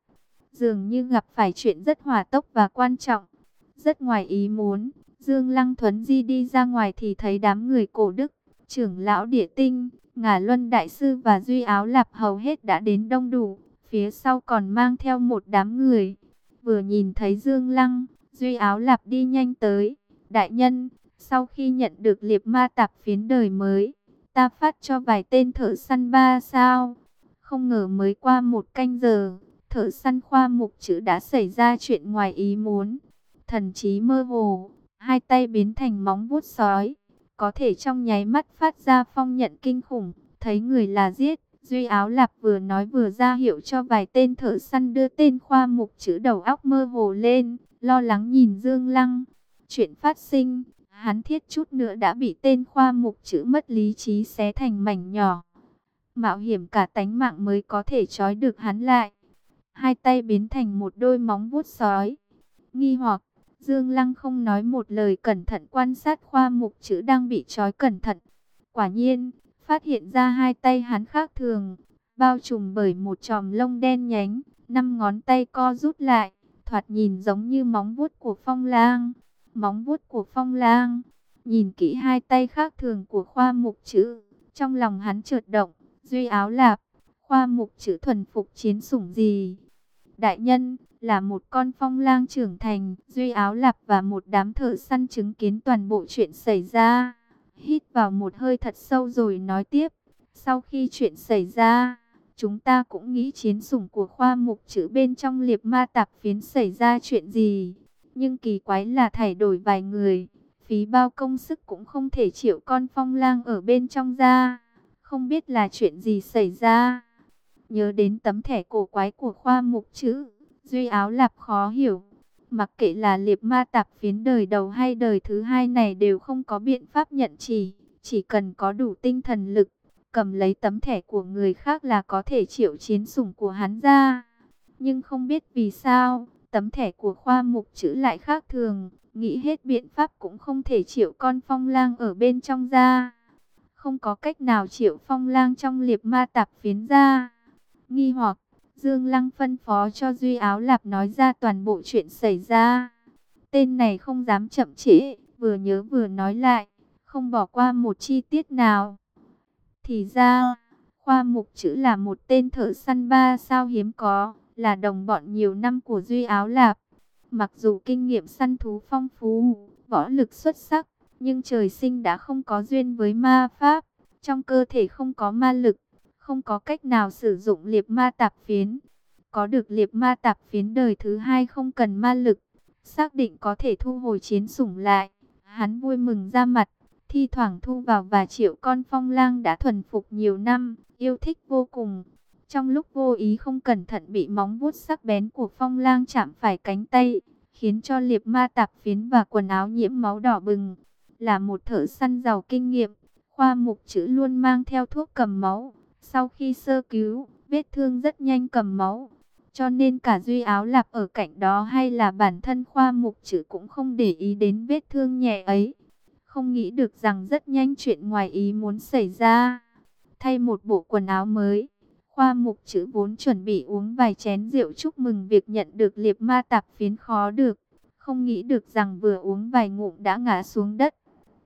Dường như gặp phải chuyện rất hòa tốc và quan trọng, rất ngoài ý muốn. Dương Lăng Thuấn Di đi ra ngoài thì thấy đám người cổ đức, trưởng lão địa tinh, ngà luân đại sư và duy áo lạp hầu hết đã đến đông đủ. Phía sau còn mang theo một đám người. Vừa nhìn thấy Dương Lăng, duy áo lạp đi nhanh tới. Đại nhân, sau khi nhận được liệp ma tạp phiến đời mới, ta phát cho vài tên thợ săn ba sao. Không ngờ mới qua một canh giờ, thợ săn khoa mục chữ đã xảy ra chuyện ngoài ý muốn. Thần trí mơ hồ, hai tay biến thành móng vuốt sói, có thể trong nháy mắt phát ra phong nhận kinh khủng, thấy người là giết. Duy áo lạp vừa nói vừa ra hiệu cho vài tên thợ săn đưa tên khoa mục chữ đầu óc mơ hồ lên, lo lắng nhìn Dương Lăng. Chuyện phát sinh, hắn thiết chút nữa đã bị tên khoa mục chữ mất lý trí xé thành mảnh nhỏ. Mạo hiểm cả tánh mạng mới có thể trói được hắn lại. Hai tay biến thành một đôi móng vuốt sói. Nghi hoặc, Dương Lăng không nói một lời cẩn thận quan sát khoa mục chữ đang bị trói cẩn thận. Quả nhiên, phát hiện ra hai tay hắn khác thường, bao trùm bởi một tròm lông đen nhánh, năm ngón tay co rút lại, thoạt nhìn giống như móng vuốt của phong lang. Móng vuốt của phong lang, nhìn kỹ hai tay khác thường của khoa mục chữ, trong lòng hắn chợt động, duy áo lạp, khoa mục chữ thuần phục chiến sủng gì. Đại nhân, là một con phong lang trưởng thành, duy áo lạp và một đám thợ săn chứng kiến toàn bộ chuyện xảy ra. Hít vào một hơi thật sâu rồi nói tiếp, sau khi chuyện xảy ra, chúng ta cũng nghĩ chiến sủng của khoa mục chữ bên trong liệp ma tạp phiến xảy ra chuyện gì. Nhưng kỳ quái là thay đổi vài người, phí bao công sức cũng không thể chịu con phong lang ở bên trong ra. Không biết là chuyện gì xảy ra. Nhớ đến tấm thẻ cổ quái của khoa mục chữ Duy áo lạp khó hiểu. Mặc kệ là liệp ma tạp phiến đời đầu hay đời thứ hai này đều không có biện pháp nhận chỉ. Chỉ cần có đủ tinh thần lực, cầm lấy tấm thẻ của người khác là có thể chịu chiến sủng của hắn ra. Nhưng không biết vì sao, tấm thẻ của khoa mục chữ lại khác thường. Nghĩ hết biện pháp cũng không thể triệu con phong lang ở bên trong ra. Không có cách nào triệu phong lang trong liệp ma tạp phiến ra. Nghi hoặc Dương Lăng phân phó cho Duy Áo Lạp nói ra toàn bộ chuyện xảy ra. Tên này không dám chậm trễ, vừa nhớ vừa nói lại, không bỏ qua một chi tiết nào. Thì ra, Khoa Mục Chữ là một tên thợ săn ba sao hiếm có, là đồng bọn nhiều năm của Duy Áo Lạp. Mặc dù kinh nghiệm săn thú phong phú, võ lực xuất sắc, nhưng trời sinh đã không có duyên với ma pháp, trong cơ thể không có ma lực không có cách nào sử dụng liệp ma tạp phiến. Có được liệp ma tạp phiến đời thứ hai không cần ma lực, xác định có thể thu hồi chiến sủng lại. Hắn vui mừng ra mặt, thi thoảng thu vào và triệu con phong lang đã thuần phục nhiều năm, yêu thích vô cùng. Trong lúc vô ý không cẩn thận bị móng vuốt sắc bén của phong lang chạm phải cánh tay, khiến cho liệp ma tạp phiến và quần áo nhiễm máu đỏ bừng. Là một thợ săn giàu kinh nghiệm, khoa mục chữ luôn mang theo thuốc cầm máu, sau khi sơ cứu, vết thương rất nhanh cầm máu. Cho nên cả Duy Áo Lạp ở cạnh đó hay là bản thân khoa mục chữ cũng không để ý đến vết thương nhẹ ấy. Không nghĩ được rằng rất nhanh chuyện ngoài ý muốn xảy ra. Thay một bộ quần áo mới, khoa mục chữ vốn chuẩn bị uống vài chén rượu chúc mừng việc nhận được liệp ma tạp phiến khó được. không nghĩ được rằng vừa uống vài ngụm đã ngã xuống đất.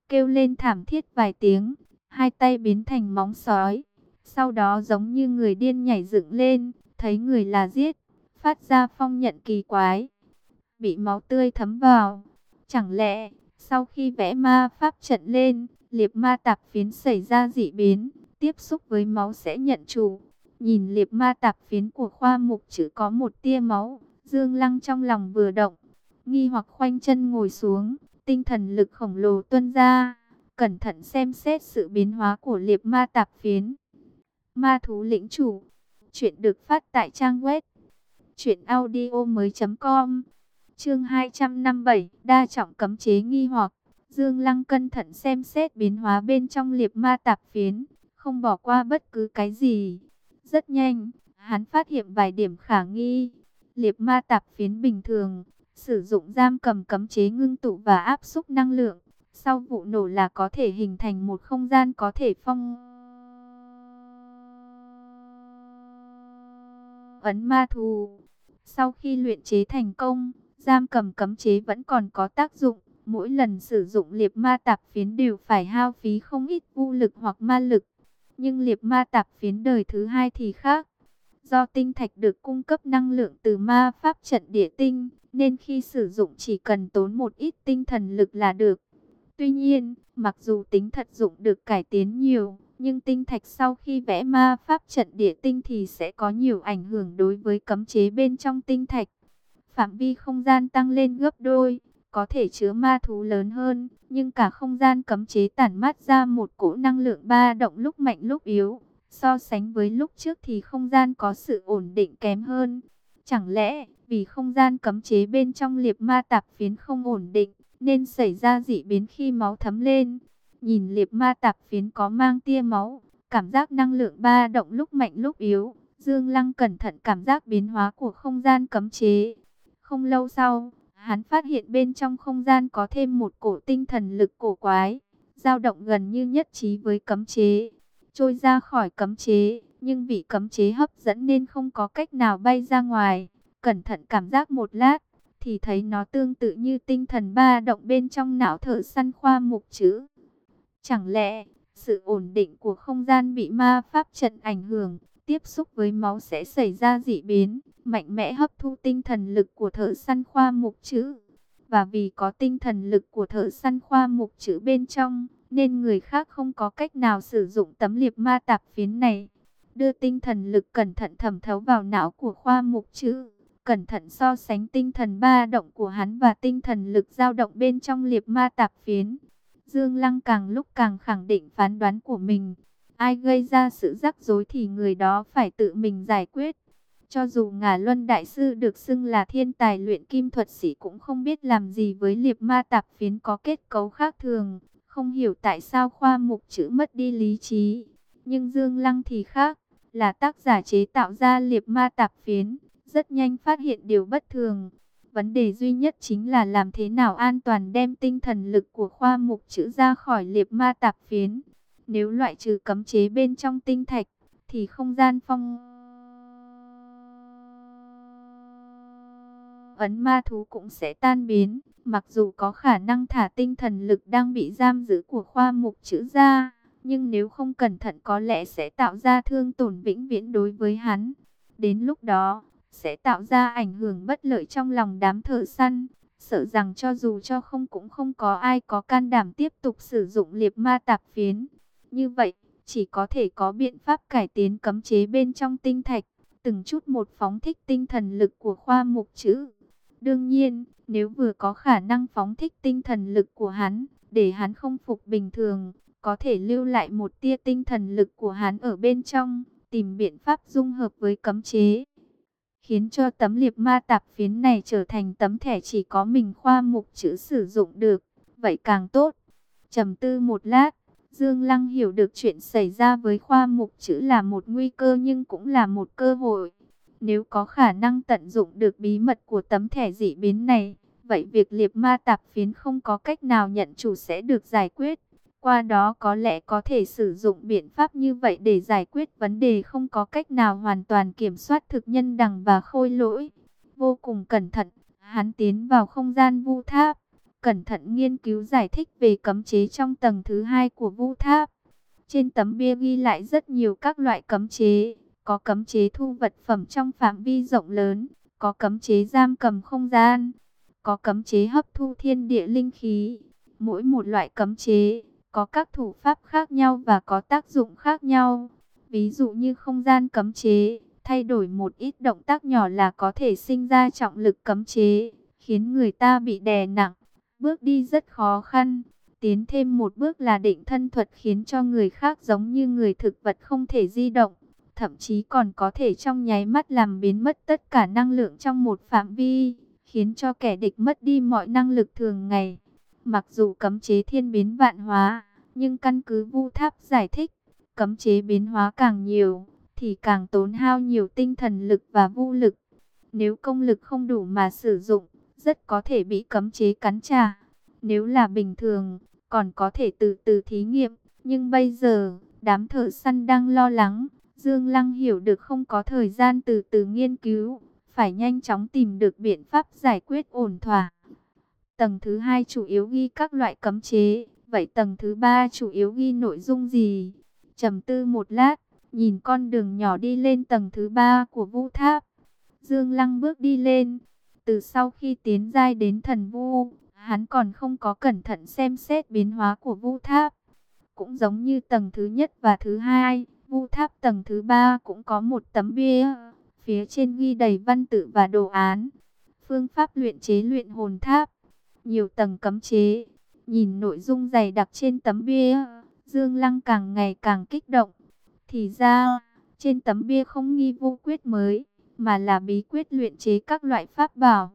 Kêu lên thảm thiết vài tiếng, hai tay biến thành móng sói. Sau đó giống như người điên nhảy dựng lên, thấy người là giết, phát ra phong nhận kỳ quái. Bị máu tươi thấm vào. Chẳng lẽ, sau khi vẽ ma pháp trận lên, liệp ma tạp phiến xảy ra dị biến, tiếp xúc với máu sẽ nhận chủ. Nhìn liệp ma tạp phiến của khoa mục chữ có một tia máu, Dương Lăng trong lòng vừa động, nghi hoặc khoanh chân ngồi xuống, tinh thần lực khổng lồ tuôn ra, cẩn thận xem xét sự biến hóa của liệp ma tạp phiến. Ma thú lĩnh chủ, chuyện được phát tại trang web mới.com Chương 257, đa trọng cấm chế nghi hoặc. Dương Lăng cẩn thận xem xét biến hóa bên trong liệp ma tạp phiến, không bỏ qua bất cứ cái gì. Rất nhanh, hắn phát hiện vài điểm khả nghi. Liệp ma tạp phiến bình thường, sử dụng giam cầm cấm chế ngưng tụ và áp xúc năng lượng. Sau vụ nổ là có thể hình thành một không gian có thể phong ấn ma thù. Sau khi luyện chế thành công, giam cầm cấm chế vẫn còn có tác dụng. Mỗi lần sử dụng liệp ma tạp phiến đều phải hao phí không ít vũ lực hoặc ma lực. Nhưng liệp ma tạp phiến đời thứ hai thì khác. Do tinh thạch được cung cấp năng lượng từ ma pháp trận địa tinh, nên khi sử dụng chỉ cần tốn một ít tinh thần lực là được. Tuy nhiên, mặc dù tính thật dụng được cải tiến nhiều, nhưng tinh thạch sau khi vẽ ma pháp trận địa tinh thì sẽ có nhiều ảnh hưởng đối với cấm chế bên trong tinh thạch. Phạm vi không gian tăng lên gấp đôi, có thể chứa ma thú lớn hơn, nhưng cả không gian cấm chế tản mát ra một cỗ năng lượng ba động lúc mạnh lúc yếu. So sánh với lúc trước thì không gian có sự ổn định kém hơn. Chẳng lẽ vì không gian cấm chế bên trong liệp ma tạp phiến không ổn định, nên xảy ra dị biến khi máu thấm lên? Nhìn liệp ma tạp phiến có mang tia máu, cảm giác năng lượng ba động lúc mạnh lúc yếu. Dương Lăng cẩn thận cảm giác biến hóa của không gian cấm chế. Không lâu sau, hắn phát hiện bên trong không gian có thêm một cổ tinh thần lực cổ quái, dao động gần như nhất trí với cấm chế, trôi ra khỏi cấm chế, nhưng vì cấm chế hấp dẫn nên không có cách nào bay ra ngoài. Cẩn thận cảm giác một lát, thì thấy nó tương tự như tinh thần ba động bên trong não thợ săn khoa mục chữ. Chẳng lẽ, sự ổn định của không gian bị ma pháp trận ảnh hưởng, tiếp xúc với máu sẽ xảy ra dị biến, mạnh mẽ hấp thu tinh thần lực của thợ săn khoa mục chữ. Và vì có tinh thần lực của thợ săn khoa mục chữ bên trong, nên người khác không có cách nào sử dụng tấm liệp ma tạp phiến này. Đưa tinh thần lực cẩn thận thẩm thấu vào não của khoa mục chữ, cẩn thận so sánh tinh thần ba động của hắn và tinh thần lực dao động bên trong liệp ma tạp phiến. Dương Lăng càng lúc càng khẳng định phán đoán của mình. Ai gây ra sự rắc rối thì người đó phải tự mình giải quyết. Cho dù ngả luân đại sư được xưng là thiên tài luyện kim thuật sĩ cũng không biết làm gì với liệp ma tạp phiến có kết cấu khác thường. Không hiểu tại sao khoa mục chữ mất đi lý trí. Nhưng Dương Lăng thì khác, là tác giả chế tạo ra liệp ma tạp phiến. Rất nhanh phát hiện điều bất thường. Vấn đề duy nhất chính là làm thế nào an toàn đem tinh thần lực của khoa mục chữ ra khỏi liệp ma tạp phiến. Nếu loại trừ cấm chế bên trong tinh thạch, thì không gian phong ấn ma thú cũng sẽ tan biến. Mặc dù có khả năng thả tinh thần lực đang bị giam giữ của khoa mục chữ ra, nhưng nếu không cẩn thận có lẽ sẽ tạo ra thương tổn vĩnh viễn đối với hắn. Đến lúc đó, sẽ tạo ra ảnh hưởng bất lợi trong lòng đám thợ săn. Sợ rằng cho dù cho không cũng không có ai có can đảm tiếp tục sử dụng liệp ma tạp phiến. Như vậy, chỉ có thể có biện pháp cải tiến cấm chế bên trong tinh thạch, từng chút một phóng thích tinh thần lực của khoa mục chữ. Đương nhiên, nếu vừa có khả năng phóng thích tinh thần lực của hắn, để hắn không phục bình thường, có thể lưu lại một tia tinh thần lực của hắn ở bên trong, tìm biện pháp dung hợp với cấm chế. Khiến cho tấm liệp ma tạp phiến này trở thành tấm thẻ chỉ có mình khoa mục chữ sử dụng được, vậy càng tốt. trầm tư một lát, Dương Lăng hiểu được chuyện xảy ra với khoa mục chữ là một nguy cơ nhưng cũng là một cơ hội. Nếu có khả năng tận dụng được bí mật của tấm thẻ dị biến này, vậy việc liệp ma tạp phiến không có cách nào nhận chủ sẽ được giải quyết. Qua đó có lẽ có thể sử dụng biện pháp như vậy để giải quyết vấn đề không có cách nào hoàn toàn kiểm soát thực nhân đằng và khôi lỗi. Vô cùng cẩn thận, Hắn tiến vào không gian vu tháp, cẩn thận nghiên cứu giải thích về cấm chế trong tầng thứ hai của vu tháp. Trên tấm bia ghi lại rất nhiều các loại cấm chế, có cấm chế thu vật phẩm trong phạm vi rộng lớn, có cấm chế giam cầm không gian, có cấm chế hấp thu thiên địa linh khí. Mỗi một loại cấm chế có các thủ pháp khác nhau và có tác dụng khác nhau. Ví dụ như không gian cấm chế, thay đổi một ít động tác nhỏ là có thể sinh ra trọng lực cấm chế, khiến người ta bị đè nặng, bước đi rất khó khăn. Tiến thêm một bước là định thân thuật khiến cho người khác giống như người thực vật không thể di động, thậm chí còn có thể trong nháy mắt làm biến mất tất cả năng lượng trong một phạm vi, khiến cho kẻ địch mất đi mọi năng lực thường ngày. Mặc dù cấm chế thiên biến vạn hóa, nhưng căn cứ vu tháp giải thích, cấm chế biến hóa càng nhiều, thì càng tốn hao nhiều tinh thần lực và vũ lực. Nếu công lực không đủ mà sử dụng, rất có thể bị cấm chế cắn trả. Nếu là bình thường, còn có thể từ từ thí nghiệm. Nhưng bây giờ, đám thợ săn đang lo lắng. Dương Lăng hiểu được không có thời gian từ từ nghiên cứu. Phải nhanh chóng tìm được biện pháp giải quyết ổn thỏa. Tầng thứ hai chủ yếu ghi các loại cấm chế. Vậy tầng thứ ba chủ yếu ghi nội dung gì? trầm tư một lát, nhìn con đường nhỏ đi lên tầng thứ ba của vu tháp. Dương Lăng bước đi lên, từ sau khi tiến giai đến thần vu, hắn còn không có cẩn thận xem xét biến hóa của vu tháp. Cũng giống như tầng thứ nhất và thứ hai, vu tháp tầng thứ ba cũng có một tấm bia, phía trên ghi đầy văn tự và đồ án. Phương pháp luyện chế luyện hồn tháp, nhiều tầng cấm chế, nhìn nội dung dày đặc trên tấm bia, Dương Lăng càng ngày càng kích động. Thì ra, trên tấm bia không nghi vô quyết mới, mà là bí quyết luyện chế các loại pháp bảo.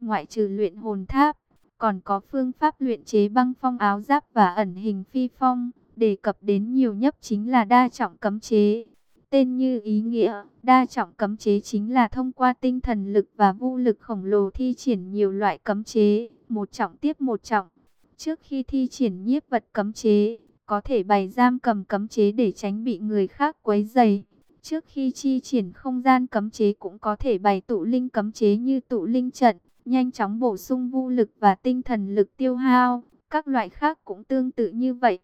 Ngoại trừ luyện hồn tháp, còn có phương pháp luyện chế băng phong áo giáp và ẩn hình phi phong. Đề cập đến nhiều nhất chính là đa trọng cấm chế. Tên như ý nghĩa, đa trọng cấm chế chính là thông qua tinh thần lực và vũ lực khổng lồ thi triển nhiều loại cấm chế, một trọng tiếp một trọng. Trước khi thi triển nhiếp vật cấm chế, có thể bày giam cầm cấm chế để tránh bị người khác quấy dày. Trước khi chi triển không gian cấm chế cũng có thể bày tụ linh cấm chế như tụ linh trận, nhanh chóng bổ sung vũ lực và tinh thần lực tiêu hao. Các loại khác cũng tương tự như vậy.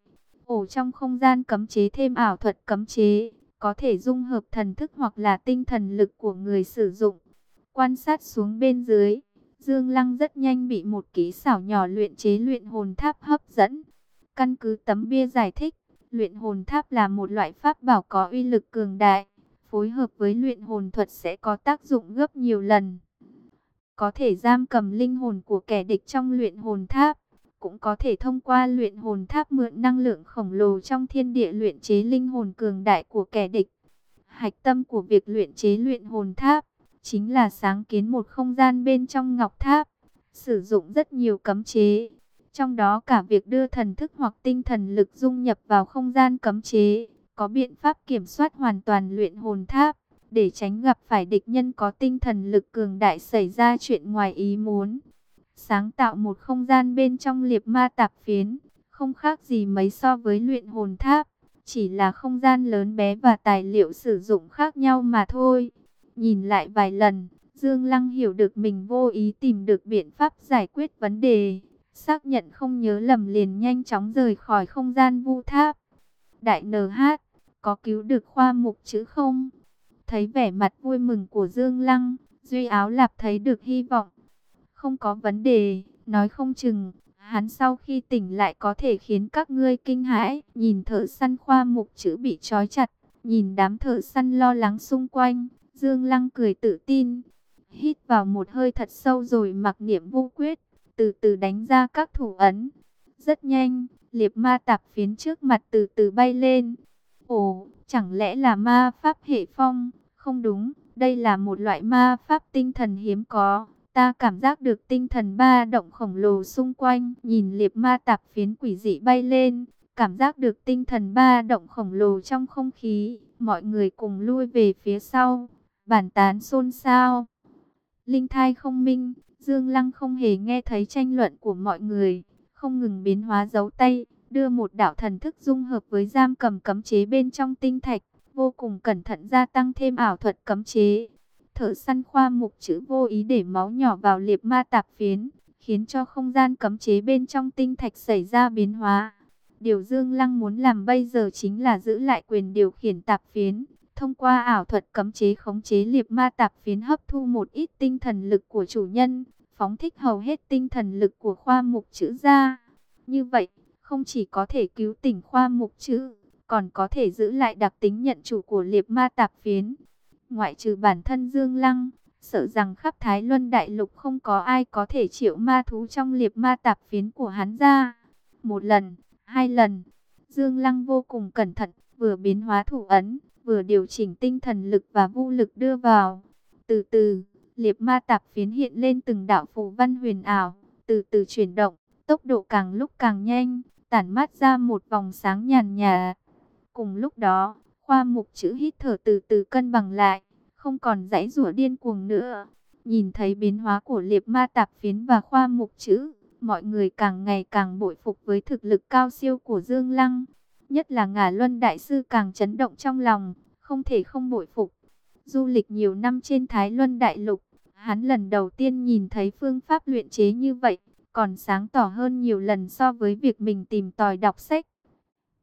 Ổ trong không gian cấm chế thêm ảo thuật cấm chế, có thể dung hợp thần thức hoặc là tinh thần lực của người sử dụng. Quan sát xuống bên dưới, Dương Lăng rất nhanh bị một kỹ xảo nhỏ luyện chế luyện hồn tháp hấp dẫn. Căn cứ tấm bia giải thích, luyện hồn tháp là một loại pháp bảo có uy lực cường đại, phối hợp với luyện hồn thuật sẽ có tác dụng gấp nhiều lần. Có thể giam cầm linh hồn của kẻ địch trong luyện hồn tháp, cũng có thể thông qua luyện hồn tháp mượn năng lượng khổng lồ trong thiên địa luyện chế linh hồn cường đại của kẻ địch. Hạch tâm của việc luyện chế luyện hồn tháp chính là sáng kiến một không gian bên trong ngọc tháp, sử dụng rất nhiều cấm chế trong đó cả việc đưa thần thức hoặc tinh thần lực dung nhập vào không gian cấm chế, có biện pháp kiểm soát hoàn toàn luyện hồn tháp, để tránh gặp phải địch nhân có tinh thần lực cường đại xảy ra chuyện ngoài ý muốn. Sáng tạo một không gian bên trong liệp ma tạp phiến, không khác gì mấy so với luyện hồn tháp, chỉ là không gian lớn bé và tài liệu sử dụng khác nhau mà thôi. Nhìn lại vài lần, Dương Lăng hiểu được mình vô ý tìm được biện pháp giải quyết vấn đề. Xác nhận không nhớ lầm liền nhanh chóng rời khỏi không gian vu tháp. Đại NH, có cứu được khoa mục chữ không? Thấy vẻ mặt vui mừng của Dương Lăng, Duy Áo Lạp thấy được hy vọng. Không có vấn đề, nói không chừng, hắn sau khi tỉnh lại có thể khiến các ngươi kinh hãi. Nhìn thợ săn khoa mục chữ bị trói chặt, nhìn đám thợ săn lo lắng xung quanh, Dương Lăng cười tự tin. Hít vào một hơi thật sâu rồi mặc niệm vô quyết từ từ đánh ra các thủ ấn. Rất nhanh, liệp ma tạp phiến trước mặt từ từ bay lên. Ồ, chẳng lẽ là ma pháp hệ phong? Không đúng, đây là một loại ma pháp tinh thần hiếm có. Ta cảm giác được tinh thần ba động khổng lồ xung quanh, nhìn liệp ma tạp phiến quỷ dị bay lên, cảm giác được tinh thần ba động khổng lồ trong không khí, mọi người cùng lui về phía sau, bản tán xôn xao. Linh thai không minh, Dương Lăng không hề nghe thấy tranh luận của mọi người, không ngừng biến hóa dấu tay, đưa một đạo thần thức dung hợp với giam cầm cấm chế bên trong tinh thạch, vô cùng cẩn thận gia tăng thêm ảo thuật cấm chế. Thợ săn khoa mục chữ vô ý để máu nhỏ vào liệp ma tạp phiến, khiến cho không gian cấm chế bên trong tinh thạch xảy ra biến hóa. Điều Dương Lăng muốn làm bây giờ chính là giữ lại quyền điều khiển tạp phiến, thông qua ảo thuật cấm chế khống chế liệp ma tạp phiến hấp thu một ít tinh thần lực của chủ nhân, phóng thích hầu hết tinh thần lực của khoa mục chữ ra. Như vậy, không chỉ có thể cứu tỉnh khoa mục chữ, còn có thể giữ lại đặc tính nhận chủ của liệp ma tạp phiến. Ngoại trừ bản thân Dương Lăng, sợ rằng khắp Thái Luân Đại Lục không có ai có thể triệu ma thú trong liệp ma tạp phiến của hắn ra. Một lần, hai lần, Dương Lăng vô cùng cẩn thận, vừa biến hóa thủ ấn, vừa điều chỉnh tinh thần lực và vũ lực đưa vào. Từ từ, liệp ma tạp phiến hiện lên từng đạo phù văn huyền ảo, từ từ chuyển động, tốc độ càng lúc càng nhanh, tản mát ra một vòng sáng nhàn nhà. Cùng lúc đó, khoa mục chữ hít thở từ từ cân bằng lại, không còn dãy rủa điên cuồng nữa. Nhìn thấy biến hóa của liệp ma tạp phiến và khoa mục chữ, mọi người càng ngày càng bội phục với thực lực cao siêu của Dương Lăng. Nhất là ngả luân đại sư càng chấn động trong lòng, không thể không bội phục. Du lịch nhiều năm trên Thái Luân Đại Lục, hắn lần đầu tiên nhìn thấy phương pháp luyện chế như vậy, còn sáng tỏ hơn nhiều lần so với việc mình tìm tòi đọc sách.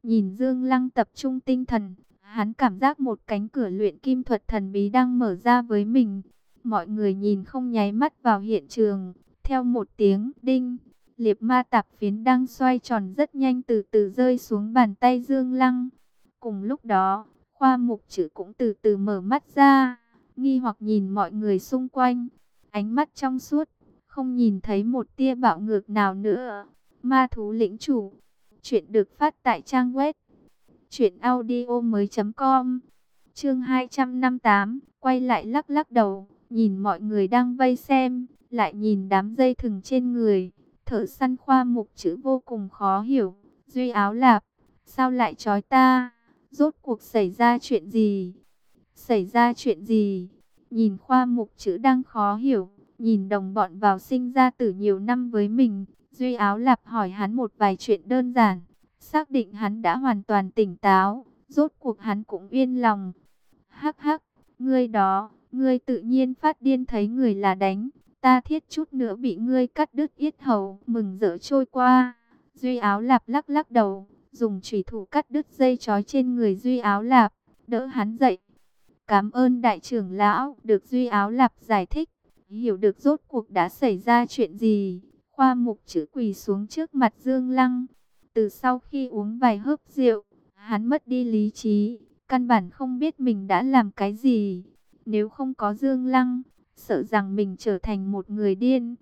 Nhìn Dương Lăng tập trung tinh thần, hắn cảm giác một cánh cửa luyện kim thuật thần bí đang mở ra với mình. Mọi người nhìn không nháy mắt vào hiện trường, theo một tiếng đinh, liệp ma tạp phiến đang xoay tròn rất nhanh từ từ rơi xuống bàn tay Dương Lăng. Cùng lúc đó, khoa mục chữ cũng từ từ mở mắt ra, nghi hoặc nhìn mọi người xung quanh, ánh mắt trong suốt, không nhìn thấy một tia bạo ngược nào nữa. Ma thú lĩnh chủ, chuyện được phát tại trang web truyệnaudiomoi.com. Chương 258, quay lại lắc lắc đầu, nhìn mọi người đang vây xem, lại nhìn đám dây thừng trên người, thợ săn khoa mục chữ vô cùng khó hiểu, Duy áo lạp, sao lại trói ta? Rốt cuộc xảy ra chuyện gì? Xảy ra chuyện gì? Nhìn khoa mục chữ đang khó hiểu, nhìn đồng bọn vào sinh ra từ nhiều năm với mình, Duy áo lạp hỏi hắn một vài chuyện đơn giản, xác định hắn đã hoàn toàn tỉnh táo, rốt cuộc hắn cũng yên lòng. Hắc hắc, ngươi đó, ngươi tự nhiên phát điên thấy người là đánh, ta thiết chút nữa bị ngươi cắt đứt yết hầu, mừng rỡ trôi qua. Duy áo lạp lắc lắc đầu, dùng chủy thủ cắt đứt dây trói trên người Duy áo lạp, đỡ hắn dậy. Cảm ơn đại trưởng lão, được Duy áo lạp giải thích, hiểu được rốt cuộc đã xảy ra chuyện gì. Khoa mục chữ quỳ xuống trước mặt Dương Lăng. Từ sau khi uống vài hớp rượu, hắn mất đi lý trí, căn bản không biết mình đã làm cái gì. Nếu không có Dương Lăng, sợ rằng mình trở thành một người điên.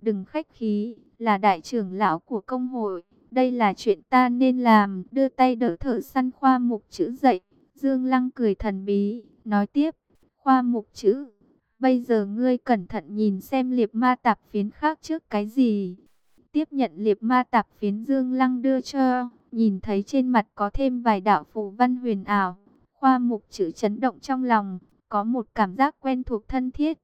Đừng khách khí, là đại trưởng lão của công hội, đây là chuyện ta nên làm. Đưa tay đỡ thở săn khoa mục chữ dậy, Dương Lăng cười thần bí, nói tiếp, khoa mục chữ. Bây giờ ngươi cẩn thận nhìn xem liệp ma tạp phiến khác trước cái gì. Tiếp nhận liệp ma tạp phiến Dương Lăng đưa cho, nhìn thấy trên mặt có thêm vài đạo phù văn huyền ảo. Khoa mục chữ chấn động trong lòng, có một cảm giác quen thuộc thân thiết.